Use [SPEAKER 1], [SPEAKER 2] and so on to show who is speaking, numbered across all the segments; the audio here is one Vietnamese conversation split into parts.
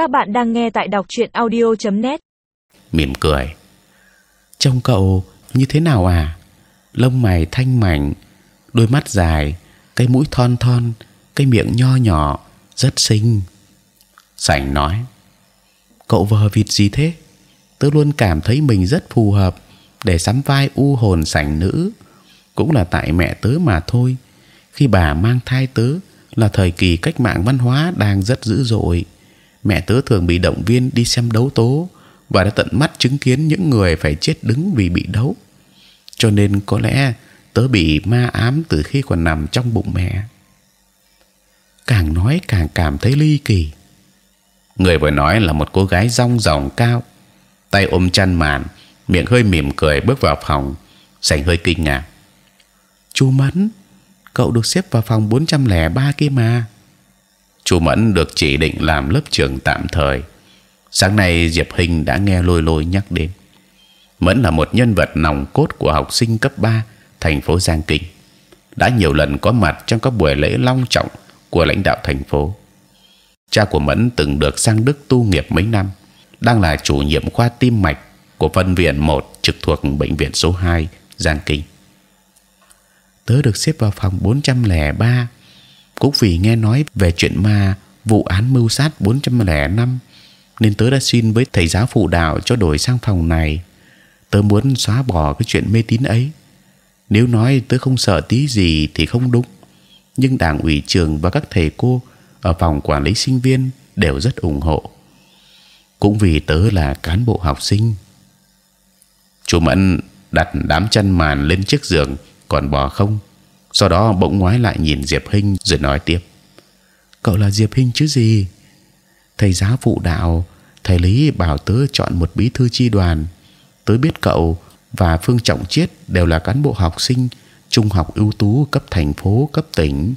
[SPEAKER 1] Các bạn đang nghe tại đọc truyện audio.net.
[SPEAKER 2] mỉm cười. Trông cậu như thế nào à? Lông mày thanh mảnh, đôi mắt dài, cái mũi thon thon, cái miệng nho nhỏ, rất xinh. Sảnh nói. Cậu vờ vịt gì thế? Tớ luôn cảm thấy mình rất phù hợp để sắm vai u hồn sảnh nữ. Cũng là tại mẹ tớ mà thôi. Khi bà mang thai tớ là thời kỳ cách mạng văn hóa đang rất dữ dội. Mẹ tớ thường bị động viên đi xem đấu tố và đã tận mắt chứng kiến những người phải chết đứng vì bị đấu. Cho nên có lẽ tớ bị ma ám từ khi còn nằm trong bụng mẹ. Càng nói càng cảm thấy ly kỳ. Người vừa nói là một cô gái rong ròng cao, tay ôm chăn màn, miệng hơi mỉm cười bước vào phòng, sành hơi kinh ngạc. Chu Mẫn, cậu được xếp vào phòng 403 kia mà. Chu Mẫn được chỉ định làm lớp trưởng tạm thời. Sáng nay Diệp Hình đã nghe lôi lôi nhắc đến. Mẫn là một nhân vật nòng cốt của học sinh cấp 3 thành phố Giang Kinh, đã nhiều lần có mặt trong các buổi lễ long trọng của lãnh đạo thành phố. Cha của Mẫn từng được sang Đức tu nghiệp mấy năm, đang là chủ nhiệm khoa tim mạch của phân viện 1 trực thuộc bệnh viện số 2 Giang Kinh. Tớ được xếp vào phòng 403 cũng vì nghe nói về chuyện ma vụ án mưu sát 405 nên tớ đã xin với thầy giáo phụ đạo cho đổi sang phòng này. Tớ muốn xóa bỏ cái chuyện mê tín ấy. Nếu nói tớ không sợ tí gì thì không đúng, nhưng đảng ủy trường và các thầy cô ở phòng quản lý sinh viên đều rất ủng hộ. Cũng vì tớ là cán bộ học sinh. Chú Mẫn đặt đám chăn màn lên chiếc giường còn bò không sau đó bỗng ngoái lại nhìn Diệp Hinh rồi nói tiếp: cậu là Diệp Hinh chứ gì? Thầy giáo phụ đạo, thầy lý bảo tớ chọn một bí thư chi đoàn. Tớ biết cậu và Phương Trọng Chiết đều là cán bộ học sinh trung học ưu tú cấp thành phố cấp tỉnh,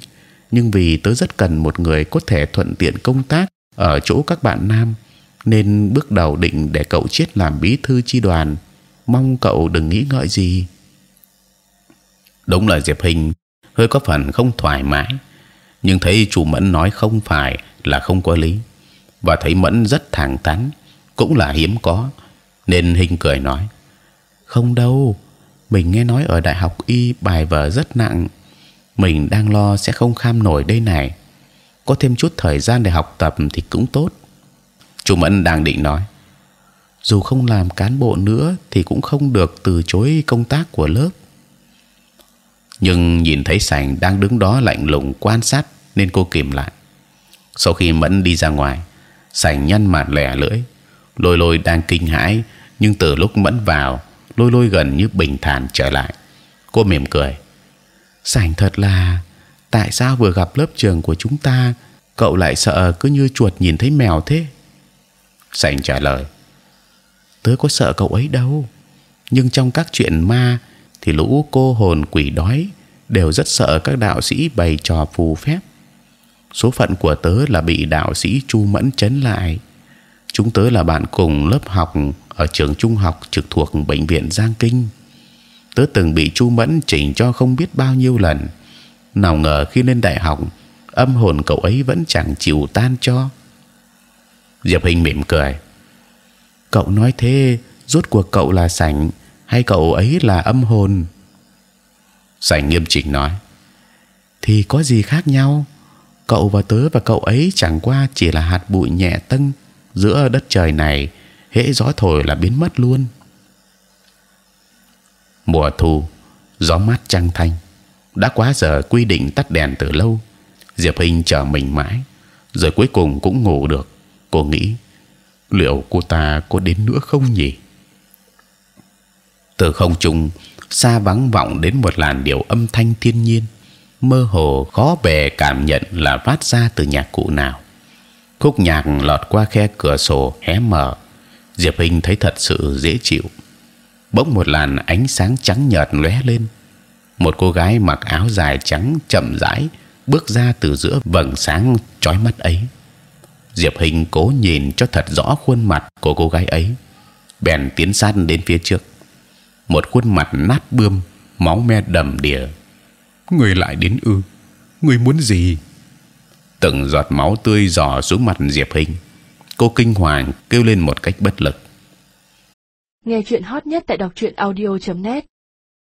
[SPEAKER 2] nhưng vì tớ rất cần một người có thể thuận tiện công tác ở chỗ các bạn nam, nên bước đầu định để cậu Chiết làm bí thư chi đoàn. Mong cậu đừng nghĩ ngợi gì. Đúng là Diệp Hình hơi có phần không thoải mái. Nhưng thấy chủ mẫn nói không phải là không có lý. Và thấy mẫn rất thẳng thắn, cũng là hiếm có, nên hình cười nói, không đâu, mình nghe nói ở đại học y bài vở rất nặng. Mình đang lo sẽ không kham nổi đây này. Có thêm chút thời gian để học tập thì cũng tốt. Chủ mẫn đang định nói, dù không làm cán bộ nữa thì cũng không được từ chối công tác của lớp nhưng nhìn thấy sành đang đứng đó lạnh lùng quan sát nên cô kìm lại. Sau khi mẫn đi ra ngoài, sành nhăn mặt lẻ lưỡi, lôi lôi đang kinh hãi nhưng từ lúc mẫn vào, lôi lôi gần như bình thản trở lại. Cô mỉm cười. Sành thật là tại sao vừa gặp lớp trường của chúng ta cậu lại sợ cứ như chuột nhìn thấy mèo thế? Sành trả lời. Tớ có sợ cậu ấy đâu, nhưng trong các chuyện ma thì lũ cô hồn quỷ đói đều rất sợ các đạo sĩ bày trò phù phép. Số phận của tớ là bị đạo sĩ Chu Mẫn chấn lại. Chúng tớ là bạn cùng lớp học ở trường trung học trực thuộc bệnh viện Giang Kinh. Tớ từng bị Chu Mẫn chỉnh cho không biết bao nhiêu lần. Nào ngờ khi lên đại học, âm hồn cậu ấy vẫn chẳng chịu tan cho. Diệp Hình mỉm cười. Cậu nói thế, rốt cuộc cậu là sảnh hay cậu ấy là âm hồn? Sảnh nghiêm chỉnh nói. Thì có gì khác nhau? Cậu và tớ và cậu ấy chẳng qua chỉ là hạt bụi nhẹ tân giữa đất trời này. hễ gió thổi là biến mất luôn. Mùa thu, gió mát trăng thanh, đã quá giờ quy định tắt đèn từ lâu. Diệp Hinh chờ mình mãi, rồi cuối cùng cũng ngủ được. Cô nghĩ liệu cô ta có đến nữa không nhỉ? Từ không trung, xa vắng vọng đến một làn điệu âm thanh thiên nhiên, mơ hồ khó bề cảm nhận là phát ra từ nhạc cụ nào. Khúc nhạc lọt qua khe cửa sổ hé mở, diệp hình thấy thật sự dễ chịu. Bỗng một làn ánh sáng trắng nhợt lóe lên. Một cô gái mặc áo dài trắng chậm rãi bước ra từ giữa vầng sáng chói mắt ấy. Diệp hình cố nhìn cho thật rõ khuôn mặt của cô gái ấy, bèn tiến sát đến phía trước một khuôn mặt nát bươm, máu me đầm đìa. Người lại đến ư? Người muốn gì? Từng giọt máu tươi dò xuống mặt Diệp Hinh. cô kinh hoàng kêu lên một cách bất lực
[SPEAKER 3] Nghe chuyện hot nhất tại đọc truyện audio.net